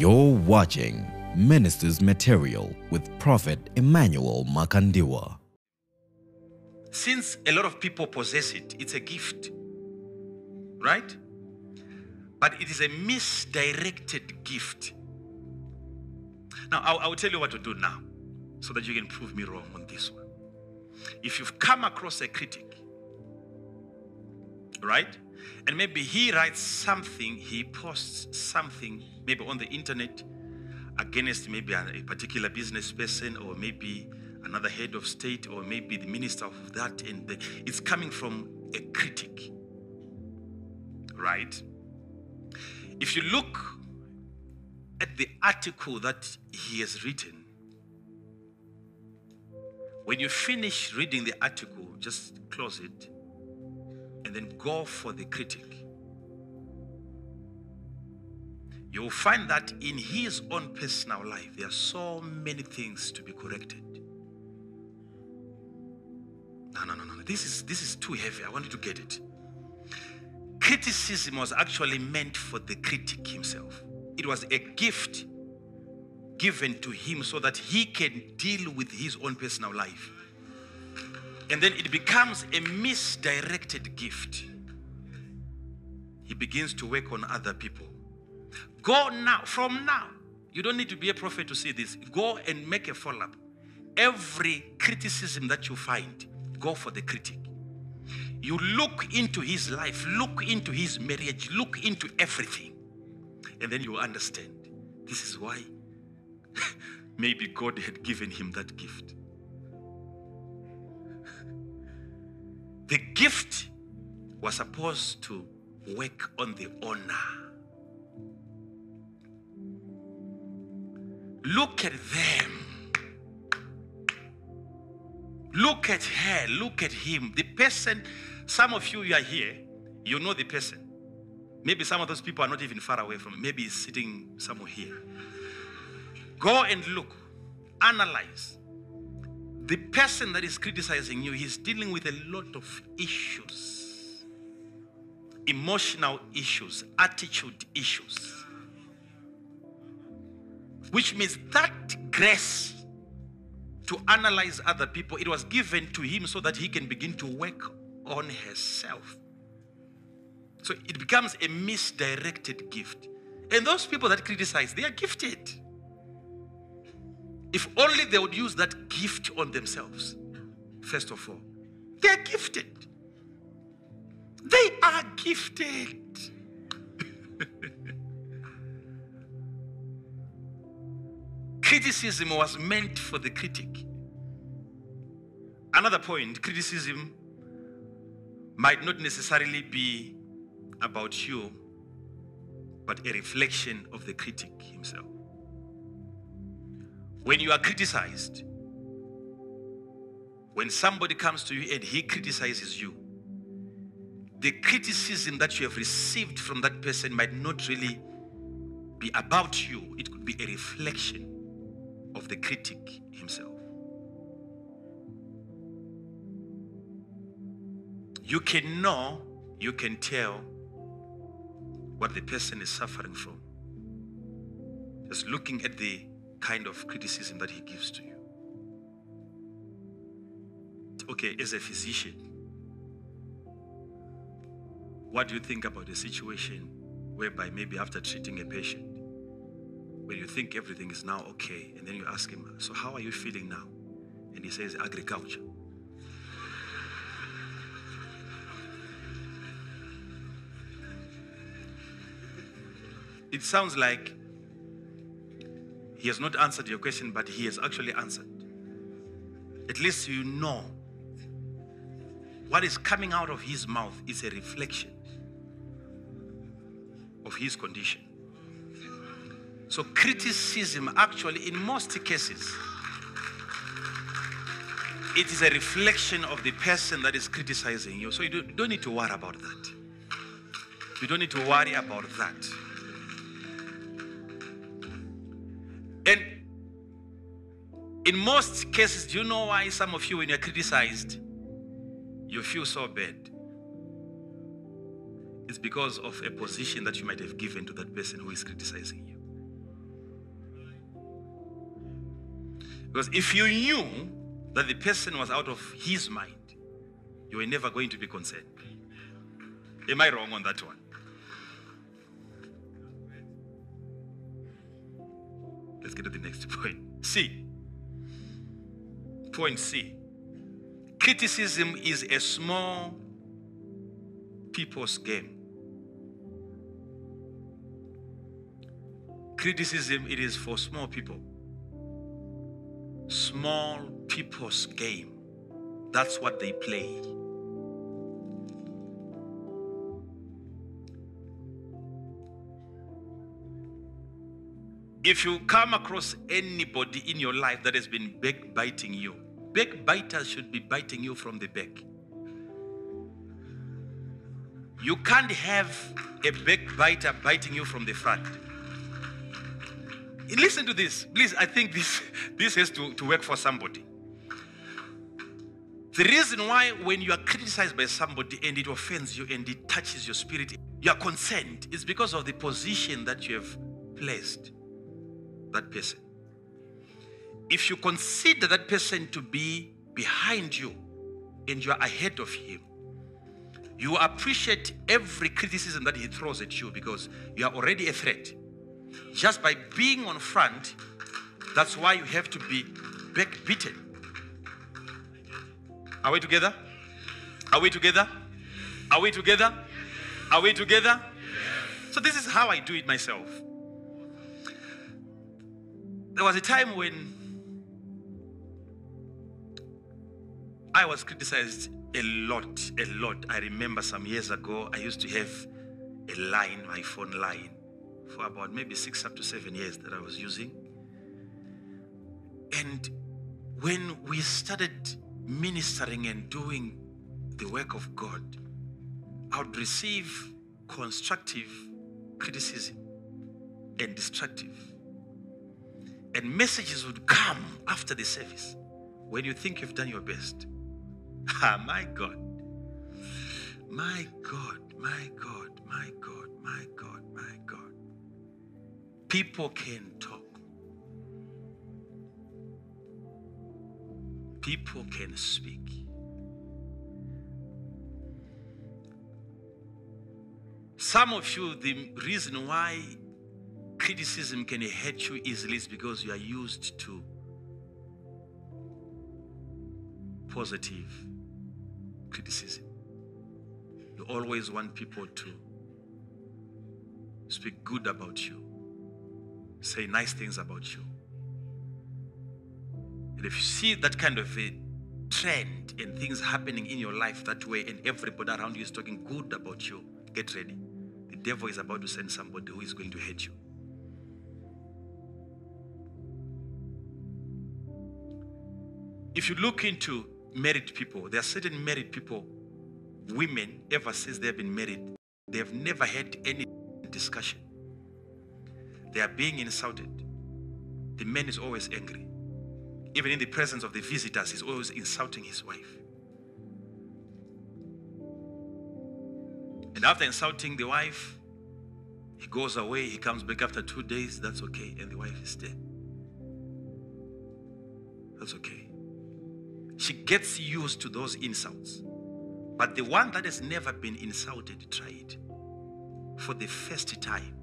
You're watching Ministers Material with Prophet Emmanuel Makandiwa. Since a lot of people possess it, it's a gift. Right? But it is a misdirected gift. Now, I'll, I'll tell you what to do now so that you can prove me wrong on this one. If you've come across a critic, right? And maybe he writes something, he posts something, maybe on the internet against maybe a, particular business person or maybe another head of state or maybe the minister of that, and the, it's coming from a critic, right? If you look at the article that he has written, when you finish reading the article, just close it and then go for the critic. You'll find that in his own personal life, there are so many things to be corrected. No, no, no, no. This is this is too heavy. I want you to get it. Criticism was actually meant for the critic himself. It was a gift given to him so that he can deal with his own personal life. And then it becomes a misdirected gift. He begins to work on other people. Go now, from now. You don't need to be a prophet to see this. Go and make a follow up. Every criticism that you find, go for the critic. You look into his life, look into his marriage, look into everything. And then you understand this is why maybe God had given him that gift. The gift was supposed to work on the owner. Look at them. Look at her. Look at him. The person, some of you, you are here, you know the person. Maybe some of those people are not even far away from Maybe he's sitting somewhere here. Go and look, analyze. The person that is criticizing you, he's dealing with a lot of issues emotional issues, attitude issues. Which means that grace to analyze other people, it was given to him so that he can begin to work on herself. So it becomes a misdirected gift. And those people that criticize, they are gifted. If only they would use that gift on themselves, first of all. They are gifted. They are gifted. criticism was meant for the critic. Another point criticism might not necessarily be about you, but a reflection of the critic himself. When you are criticized, when somebody comes to you and he criticizes you, the criticism that you have received from that person might not really be about you, it could be a reflection of the critic himself. You can know, you can tell what the person is suffering from. Just looking at the kind of criticism that he gives to you. Okay, as a physician, what do you think about a situation whereby maybe after treating a patient, when you think everything is now okay, and then you ask him, So, how are you feeling now? And he says, Agriculture. It sounds like he has not answered your question, but he has actually answered. At least you know what is coming out of his mouth is a reflection of his condition. So, criticism, actually, in most cases, it is a reflection of the person that is criticizing you. So, you don't, need to worry about that. You don't need to worry about that. In most cases, do you know why some of you, when you're criticized, you feel so bad? It's because of a position that you might have given to that person who is criticizing you. Because if you knew that the person was out of his mind, you were never going to be concerned. Am I wrong on that one? Let's get to the next point. C. Point C. Criticism is a small people's game. Criticism it is for small people. Small people's game. That's what they play. If you come across anybody in your life that has been backbiting you, backbiters should be biting you from the back. You can't have a backbiter biting you from the front. Listen to this. Please, I think this, this has to, to work for somebody. The reason why, when you are criticized by somebody and it offends you and it touches your spirit, you are concerned is because of the position that you have placed that person. If you consider that person to be behind you and you are ahead of him, you appreciate every criticism that he throws at you because you are already a threat. Just by being on front, that's why you have to be backbeaten. Are we together? Are we together? Are we together? Are we together? So this is how I do it myself. There was a time when I was criticized a lot, a lot. I remember some years ago, I used to have a line, my phone line, for about maybe six up to seven years that I was using. And when we started ministering and doing the work of God, I would receive constructive criticism and destructive. And messages would come after the service when you think you've done your best. Ah, my God. My God, my God, my God, my God, my God. People can talk. People can speak. Some of you, the reason why criticism can hurt you easily is because you are used to positive criticism. You always want people to speak good about you, say nice things about you. And if you see that kind of a trend and things happening in your life that way, and everybody around you is talking good about you, get ready. The devil is about to send somebody who is going to hate you. If you look into married people, there are certain married people, women, ever since they have been married, they have never had any discussion. They are being insulted. The man is always angry. Even in the presence of the visitors, he's always insulting his wife. And after insulting the wife, he goes away, he comes back after two days, that's okay, and the wife is dead. That's okay. She gets used to those insults. But the one that has never been insulted, it. For the first time.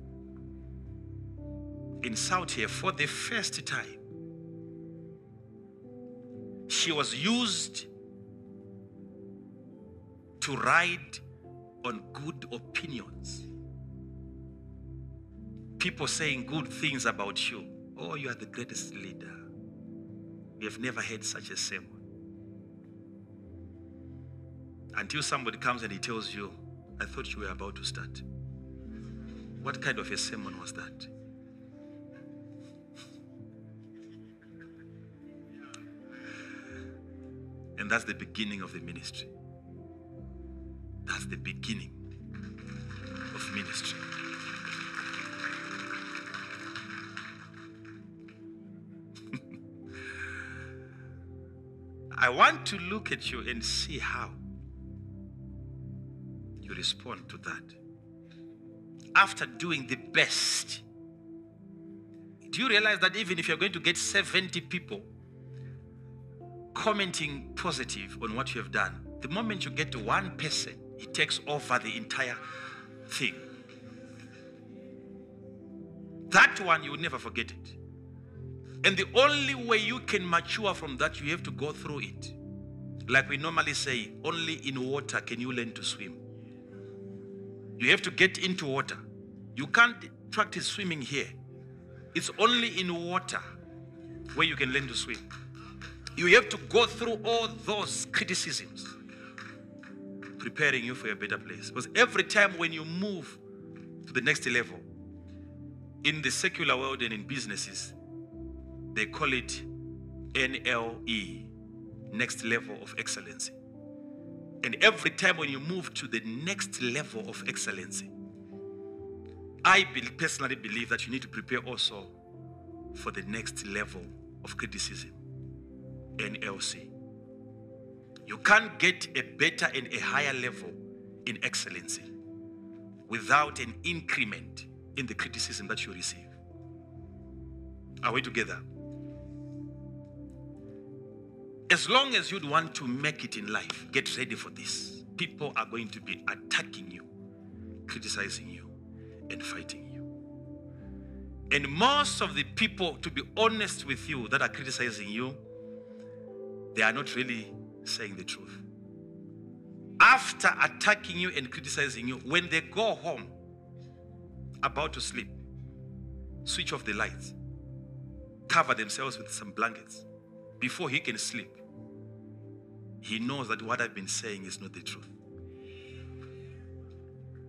Insult here for the first time. She was used to ride on good opinions. People saying good things about you. Oh, you are the greatest leader. We have never heard such a sermon. Until somebody comes and he tells you, I thought you were about to start. What kind of a sermon was that? And that's the beginning of the ministry. That's the beginning of ministry. I want to look at you and see how respond to that. After doing the best, do you realize that even if you're going to get 70 people commenting positive on what you have done, the moment you get to one person, it takes over the entire thing. That one, you will never forget it. And the only way you can mature from that, you have to go through it. Like we normally say, only in water can you learn to swim. You have to get into water. You can't practice swimming here. It's only in water where you can learn to swim. You have to go through all those criticisms, preparing you for a better place. Because every time when you move to the next level, in the secular world and in businesses, they call it NLE, next level of excellency. And every time when you move to the next level of excellency, I personally believe that you need to prepare also for the next level of criticism, NLC. You can't get a better and a higher level in excellency without an increment in the criticism that you receive. Are we together? As long as you'd want to make it in life, get ready for this. People are going to be attacking you, criticizing you, and fighting you. And most of the people, to be honest with you, that are criticizing you, they are not really saying the truth. After attacking you and criticizing you, when they go home, about to sleep, switch off the lights, cover themselves with some blankets before he can sleep. He knows that what I've been saying is not the truth.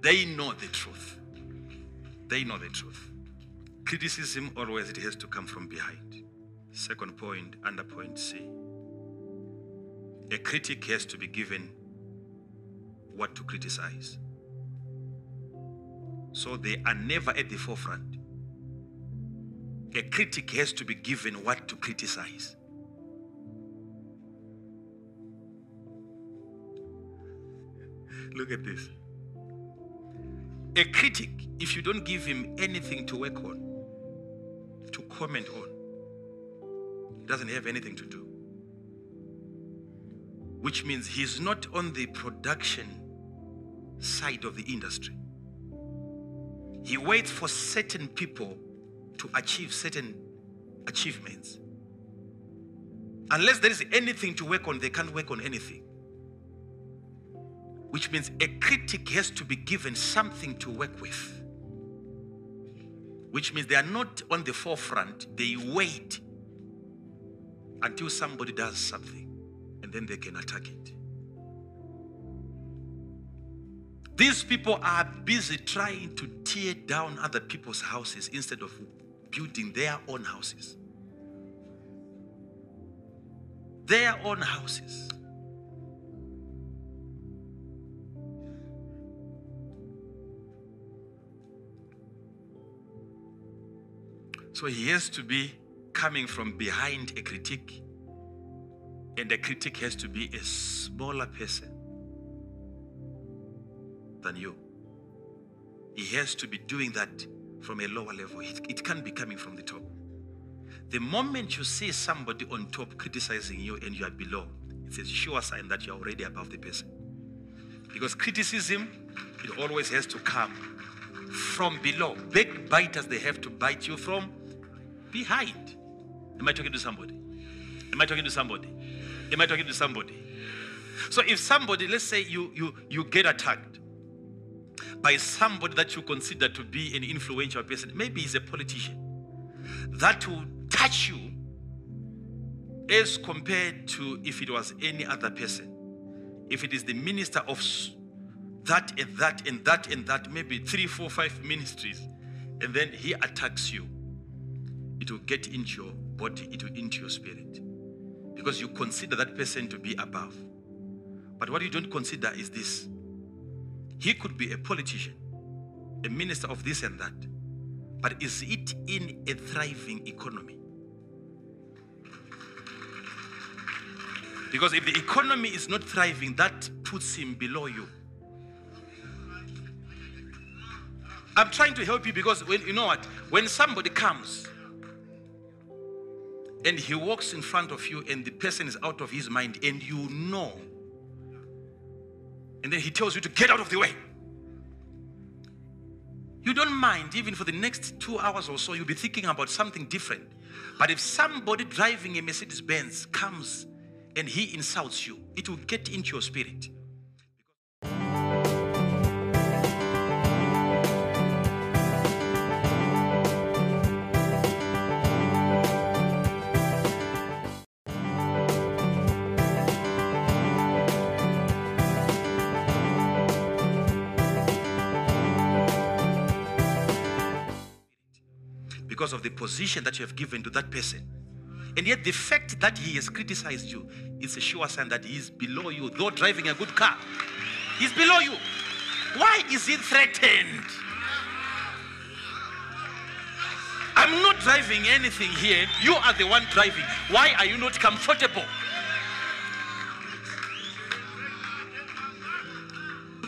They know the truth. They know the truth. Criticism always it has to come from behind. Second point, under point C. A critic has to be given what to criticize. So they are never at the forefront. A critic has to be given what to criticize. Look at this. A critic, if you don't give him anything to work on, to comment on, doesn't have anything to do. Which means he's not on the production side of the industry. He waits for certain people to achieve certain achievements. Unless there is anything to work on, they can't work on anything. Which means a critic has to be given something to work with. Which means they are not on the forefront, they wait until somebody does something and then they can attack it. These people are busy trying to tear down other people's houses instead of building their own houses. Their own houses. So he has to be coming from behind a critique, and the critic has to be a smaller person than you. He has to be doing that from a lower level. It, it can't be coming from the top. The moment you see somebody on top criticizing you and you are below, it's a sure sign that you're already above the person. Because criticism, it always has to come from below. Big Backbiters, they have to bite you from behind. Am I talking to somebody? Am I talking to somebody? Am I talking to somebody? So if somebody, let's say you you you get attacked by somebody that you consider to be an influential person, maybe he's a politician, that will touch you as compared to if it was any other person. If it is the minister of that and that and that and that, maybe three, four, five ministries, and then he attacks you, it will get into your body, it will into your spirit. Because you consider that person to be above. But what you don't consider is this he could be a politician, a minister of this and that. But is it in a thriving economy? Because if the economy is not thriving, that puts him below you. I'm trying to help you because when you know what, when somebody comes and he walks in front of you and the person is out of his mind and you know. And then he tells you to get out of the way. You don't mind even for the next two hours or so you'll be thinking about something different. But if somebody driving a mercedes benz comes and he insults you it will get into your spirit because of the position that you have given to that person. And yet, the fact that he has criticized you is a sure sign that he is below you, though driving a good car. He's below you. Why is he threatened? I'm not driving anything here. You are the one driving. Why are you not comfortable?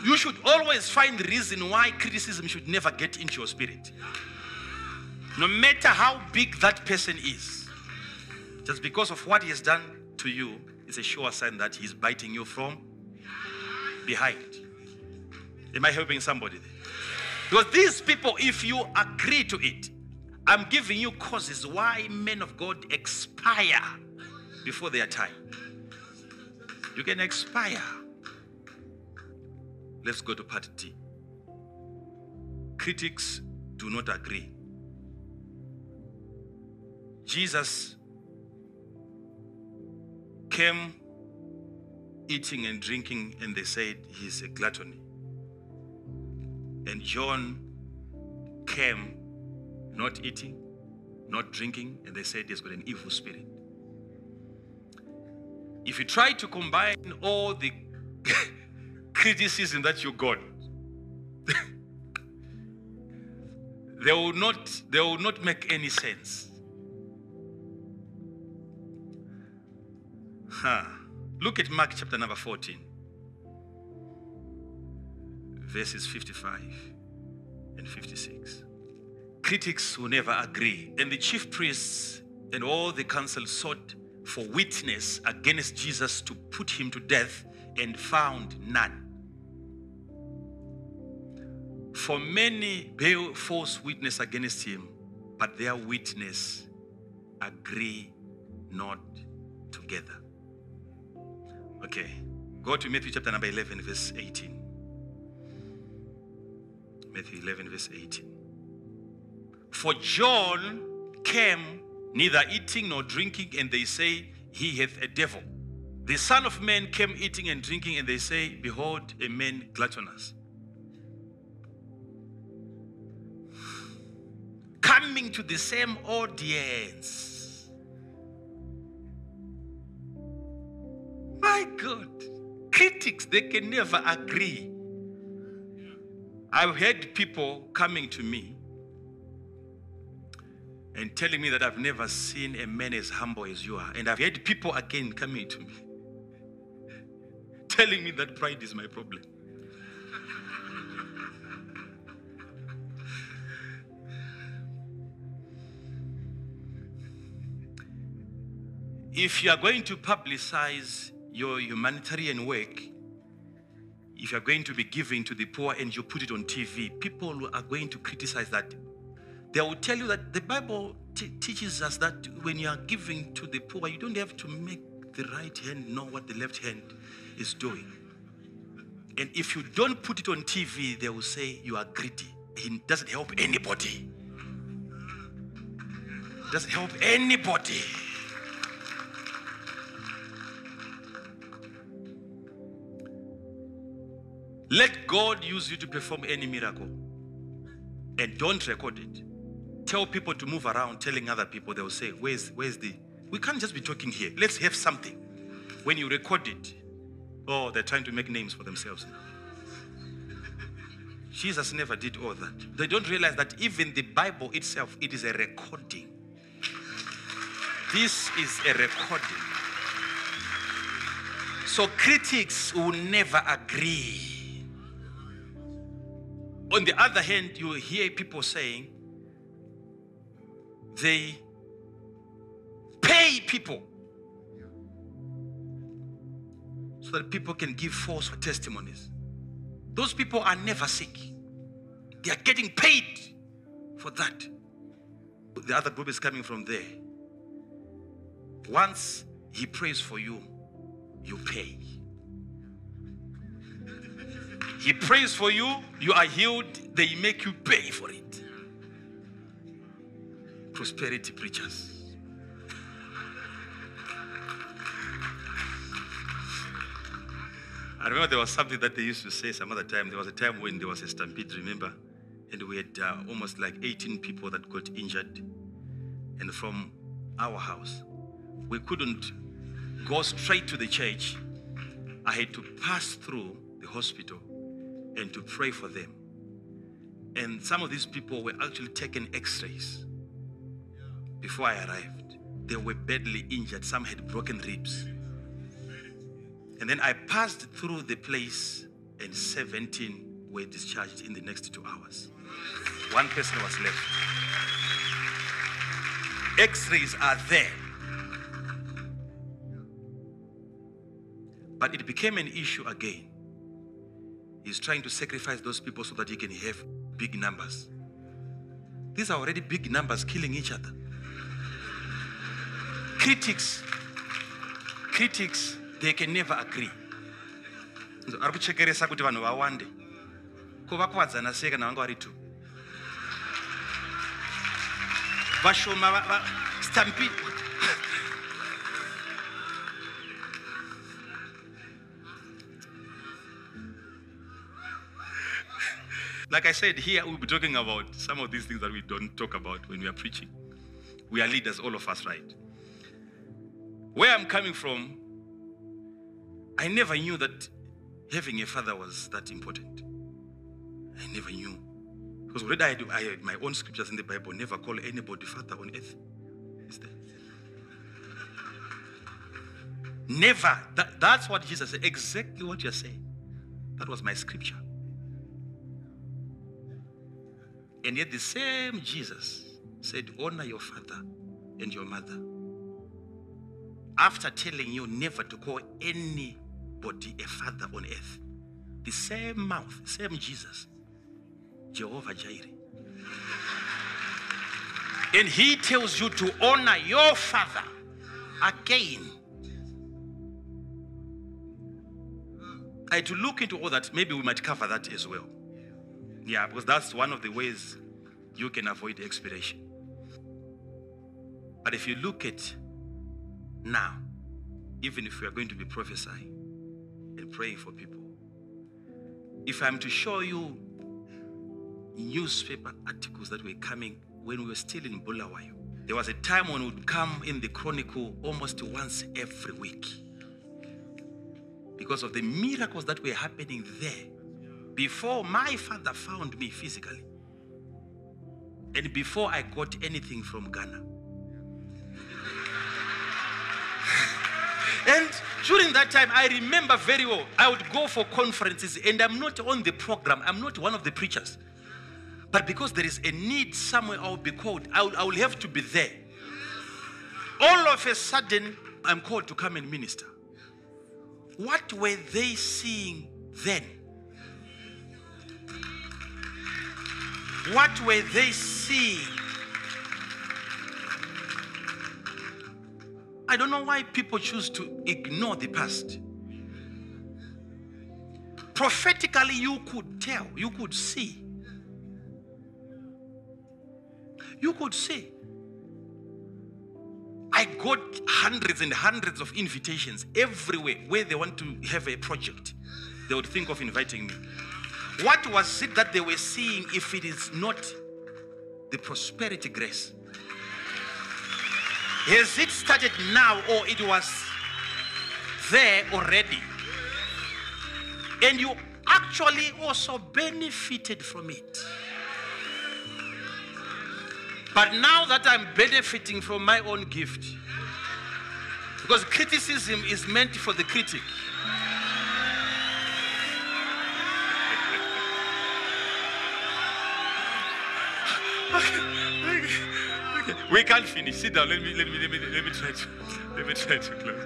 You should always find reason why criticism should never get into your spirit. No matter how big that person is, just because of what he has done to you, is a sure sign that he's biting you from behind. Am I helping somebody? Because these people, if you agree to it, I'm giving you causes why men of God expire before their time. You can expire. Let's go to part D. Critics do not agree. Jesus came eating and drinking, and they said he's a gluttony. And John came not eating, not drinking, and they said he's got an evil spirit. If you try to combine all the criticism that you got, they will not they will not make any sense. Huh. Look at Mark chapter number 14, verses 55 and 56. Critics will never agree, and the chief priests and all the council sought for witness against Jesus to put him to death and found none. For many bear false witness against him, but their witness agree not together. Okay, go to Matthew chapter number 11, verse 18. Matthew 11, verse 18. For John came neither eating nor drinking, and they say he hath a devil. The Son of Man came eating and drinking, and they say, Behold, a man gluttonous. Coming to the same audience. God. Critics, they can never agree. I've heard people coming to me and telling me that I've never seen a man as humble as you are. And I've heard people again coming to me telling me that pride is my problem. if you are going to publicize your humanitarian work, if you are going to be giving to the poor and you put it on TV, people are going to criticize that. They will tell you that the Bible t- teaches us that when you are giving to the poor, you don't have to make the right hand know what the left hand is doing. And if you don't put it on TV, they will say you are greedy. It doesn't help anybody. It doesn't help anybody. Let God use you to perform any miracle. And don't record it. Tell people to move around, telling other people, they'll say, Where's where's the we can't just be talking here. Let's have something. When you record it, oh, they're trying to make names for themselves. Jesus never did all that. They don't realize that even the Bible itself, it is a recording. This is a recording. So critics will never agree. On the other hand, you hear people saying they pay people so that people can give false testimonies. Those people are never sick. They are getting paid for that. The other group is coming from there. Once he prays for you, you pay. He prays for you, you are healed, they make you pay for it. Prosperity preachers. I remember there was something that they used to say some other time. There was a time when there was a stampede, remember? And we had uh, almost like 18 people that got injured. And from our house, we couldn't go straight to the church. I had to pass through the hospital and to pray for them. And some of these people were actually taking x rays before I arrived. They were badly injured, some had broken ribs. And then I passed through the place, and 17 were discharged in the next two hours. One person was left. X rays are there. But it became an issue again. He's trying to sacrifice those people so that he can have big numbers. These are already big numbers killing each other. Critics, critics, they can never agree. ari kuchekeresa kuti vanhu vawande ko vakuwadzana sei kana vanga vari two vashoma va- va- stampede Like I said, here we'll be talking about some of these things that we don't talk about when we are preaching. We are leaders, all of us, right? Where I'm coming from, I never knew that having a father was that important. I never knew. Because already I had, I had my own scriptures in the Bible never call anybody father on earth. Is there? Never. That, that's what Jesus said. Exactly what you're saying. That was my scripture. And yet the same Jesus said, Honor your father and your mother. After telling you never to call anybody a father on earth, the same mouth, same Jesus, Jehovah Jireh. And he tells you to honor your father again. I had to look into all that. Maybe we might cover that as well. Yeah, because that's one of the ways you can avoid expiration. But if you look at now, even if we are going to be prophesying and praying for people, if I'm to show you newspaper articles that were coming when we were still in Bulawayo, there was a time when it would come in the Chronicle almost once every week because of the miracles that were happening there before my father found me physically and before I got anything from Ghana. and during that time, I remember very well, I would go for conferences and I'm not on the program, I'm not one of the preachers. But because there is a need somewhere, I'll be called, I will, I will have to be there. All of a sudden, I'm called to come and minister. What were they seeing then? What were they seeing? I don't know why people choose to ignore the past. Prophetically, you could tell, you could see. You could see. I got hundreds and hundreds of invitations everywhere where they want to have a project. They would think of inviting me. What was it that they were seeing if it is not the prosperity grace? Has it started now or it was there already? And you actually also benefited from it. But now that I'm benefiting from my own gift, because criticism is meant for the critic. We can't finish. Sit down. Let me let me let me let me try to let me try to close.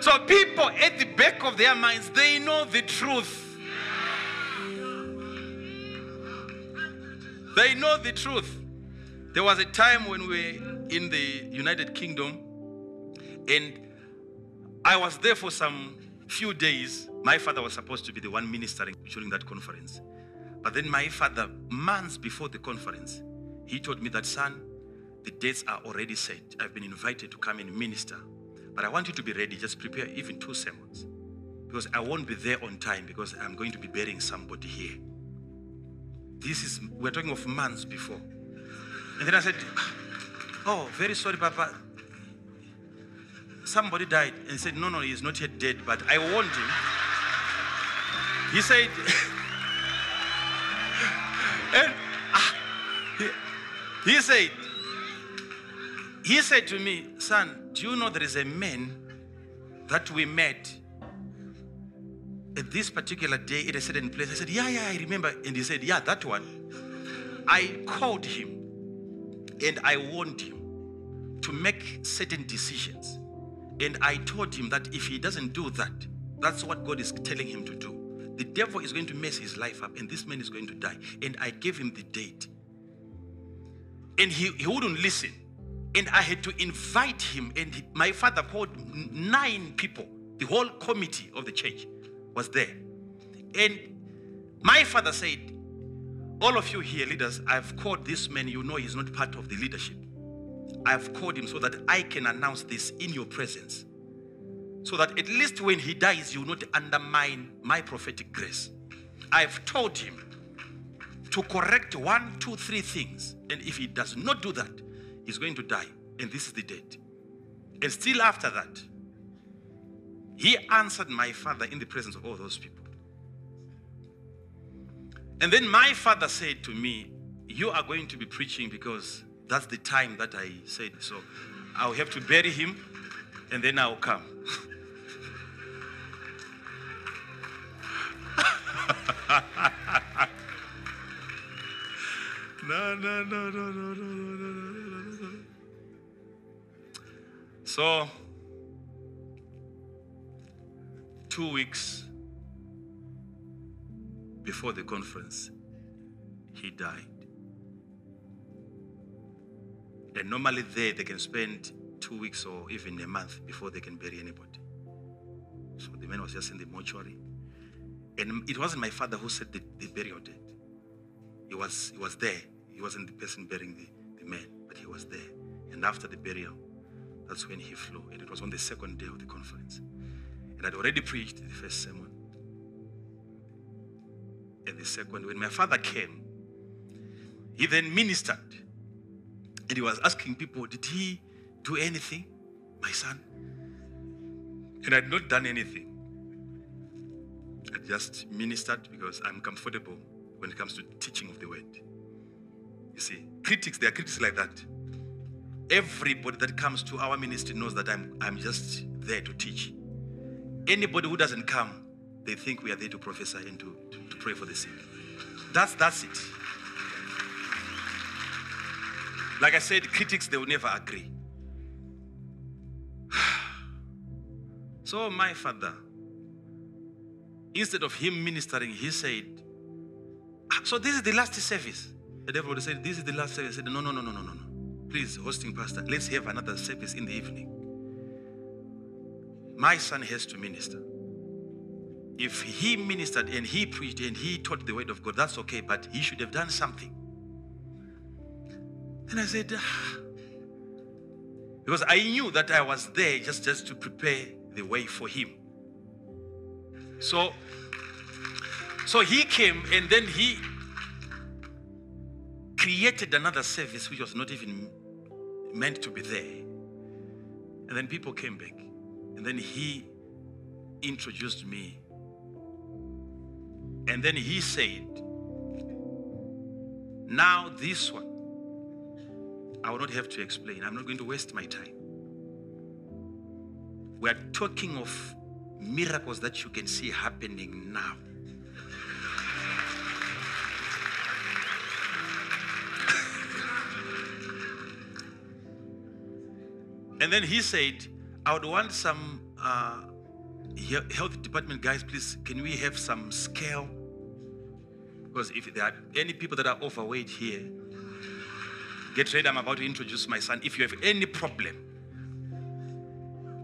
So people at the back of their minds, they know the truth. They know the truth. There was a time when we were in the United Kingdom, and I was there for some few days. My father was supposed to be the one ministering during that conference. But then my father, months before the conference, he told me that, son, the dates are already set. I've been invited to come and minister. But I want you to be ready. Just prepare even two sermons. Because I won't be there on time because I'm going to be burying somebody here. This is, we're talking of months before. And then I said, Oh, very sorry, Papa. Somebody died. And said, No, no, he's not yet dead, but I warned him. He said, and ah, he, he said, he said to me, Son, do you know there is a man that we met at this particular day at a certain place? I said, Yeah, yeah, I remember. And he said, Yeah, that one. I called him and I warned him to make certain decisions. And I told him that if he doesn't do that, that's what God is telling him to do. The devil is going to mess his life up, and this man is going to die. And I gave him the date. And he, he wouldn't listen. And I had to invite him. And he- my father called nine people. The whole committee of the church was there. And my father said, All of you here, leaders, I've called this man. You know he's not part of the leadership. I've called him so that I can announce this in your presence. So that at least when he dies, you will not undermine my prophetic grace. I've told him to correct one, two, three things. And if he does not do that, he's going to die. And this is the date. And still after that, he answered my father in the presence of all those people. And then my father said to me, You are going to be preaching because that's the time that I said. So I'll have to bury him and then I'll come. no, no, no, no, no, no, no, no, no. So, two weeks before the conference, he died. And normally there they can spend two weeks or even a month before they can bury anybody. So the man was just in the mortuary. And it wasn't my father who set the, the burial date. He was, he was there. He wasn't the person burying the, the man, but he was there. And after the burial, that's when he flew. And it was on the second day of the conference. And I'd already preached the first sermon. And the second, when my father came, he then ministered. And he was asking people, Did he do anything, my son? And I'd not done anything. I just ministered because I'm comfortable when it comes to teaching of the word. You see, critics, there are critics like that. Everybody that comes to our ministry knows that I'm, I'm just there to teach. Anybody who doesn't come, they think we are there to prophesy and to, to, to pray for the sick. That's, that's it. Like I said, critics, they will never agree. So my father, instead of him ministering, he said, "Ah, So this is the last service. And everybody said, This is the last service. I said, No, no, no, no, no, no, no. Please, hosting pastor, let's have another service in the evening. My son has to minister. If he ministered and he preached and he taught the word of God, that's okay, but he should have done something. And I said, "Ah." because I knew that I was there just, just to prepare the way for him. So, so he came and then he created another service which was not even meant to be there. And then people came back. And then he introduced me. And then he said, Now this one, I will not have to explain. I'm not going to waste my time. We are talking of miracles that you can see happening now. And then he said, I would want some uh, health department guys, please, can we have some scale? Because if there are any people that are overweight here, get ready, I'm about to introduce my son. If you have any problem,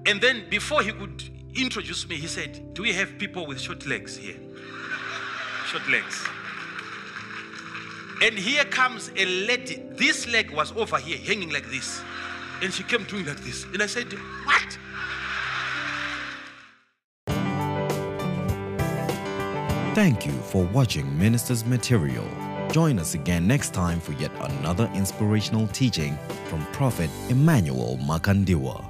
and then before he could introduce me, he said, Do we have people with short legs here? Short legs. And here comes a lady. This leg was over here, hanging like this. And she came doing like this. And I said, What? Thank you for watching Minister's Material. Join us again next time for yet another inspirational teaching from Prophet Emmanuel Makandiwa.